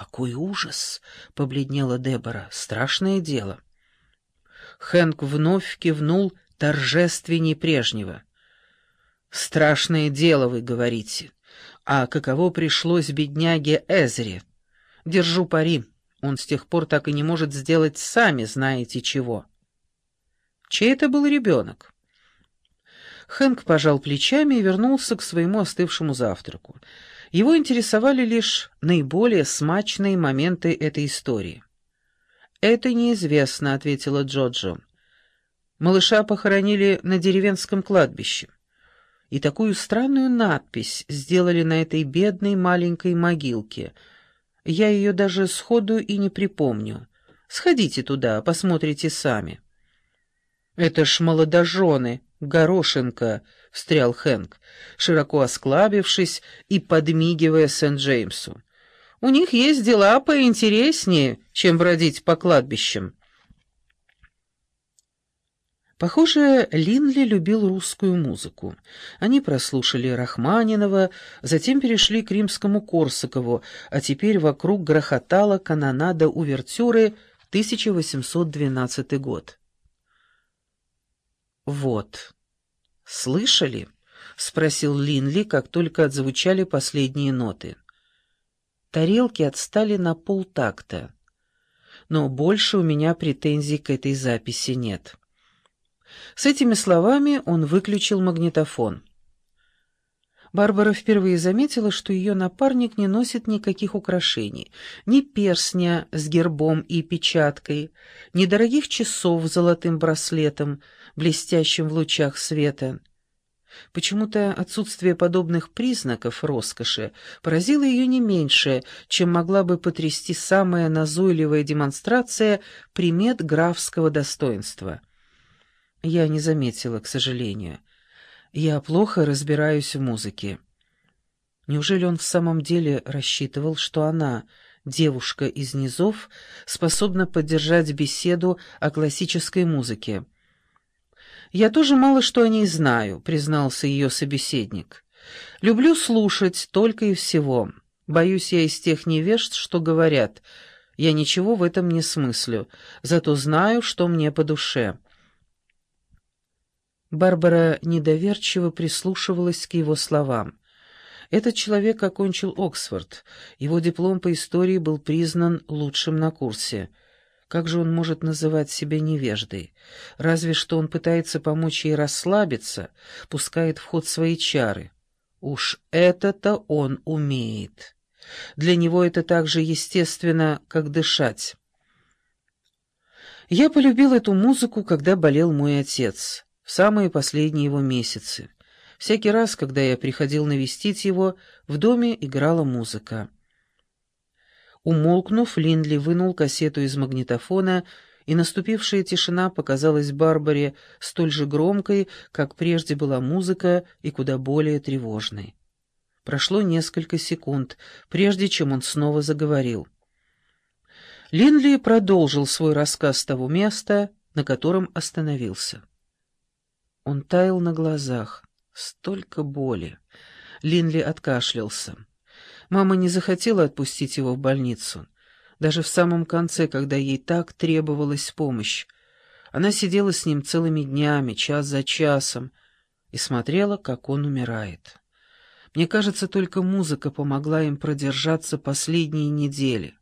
«Какой ужас!» — побледнела Дебора. «Страшное дело». Хэнк вновь кивнул торжественней прежнего. «Страшное дело, вы говорите. А каково пришлось бедняге Эзре? Держу пари, он с тех пор так и не может сделать сами знаете чего». «Чей это был ребенок?» Хэнк пожал плечами и вернулся к своему остывшему завтраку. Его интересовали лишь наиболее смачные моменты этой истории. «Это неизвестно», — ответила Джоджо. «Малыша похоронили на деревенском кладбище. И такую странную надпись сделали на этой бедной маленькой могилке. Я ее даже сходу и не припомню. Сходите туда, посмотрите сами». «Это ж молодожены», «Горошинка», — встрял Хэнк, широко осклабившись и подмигивая Сент-Джеймсу. «У них есть дела поинтереснее, чем бродить по кладбищам». Похоже, Линли любил русскую музыку. Они прослушали Рахманинова, затем перешли к римскому Корсакову, а теперь вокруг грохотала канонада увертюры 1812 год. «Вот. Слышали?» — спросил Линли, как только отзвучали последние ноты. Тарелки отстали на полтакта. Но больше у меня претензий к этой записи нет. С этими словами он выключил магнитофон. Барбара впервые заметила, что ее напарник не носит никаких украшений, ни перстня с гербом и печаткой, ни дорогих часов с золотым браслетом, блестящим в лучах света. Почему-то отсутствие подобных признаков роскоши поразило ее не меньше, чем могла бы потрясти самая назойливая демонстрация примет графского достоинства. Я не заметила, к сожалению. Я плохо разбираюсь в музыке. Неужели он в самом деле рассчитывал, что она, девушка из низов, способна поддержать беседу о классической музыке? «Я тоже мало что о ней знаю», — признался ее собеседник. «Люблю слушать только и всего. Боюсь я из тех невежд, что говорят. Я ничего в этом не смыслю, зато знаю, что мне по душе». Барбара недоверчиво прислушивалась к его словам. Этот человек окончил Оксфорд. Его диплом по истории был признан лучшим на курсе. Как же он может называть себя невеждой? Разве что он пытается помочь ей расслабиться, пускает в ход свои чары. Уж это-то он умеет. Для него это так же естественно, как дышать. Я полюбил эту музыку, когда болел мой отец самые последние его месяцы. Всякий раз, когда я приходил навестить его, в доме играла музыка. Умолкнув, Линдли вынул кассету из магнитофона, и наступившая тишина показалась Барбаре столь же громкой, как прежде была музыка, и куда более тревожной. Прошло несколько секунд, прежде чем он снова заговорил. Линли продолжил свой рассказ с того места, на котором остановился. Он таял на глазах. Столько боли. Линли откашлялся. Мама не захотела отпустить его в больницу. Даже в самом конце, когда ей так требовалась помощь. Она сидела с ним целыми днями, час за часом, и смотрела, как он умирает. Мне кажется, только музыка помогла им продержаться последние недели.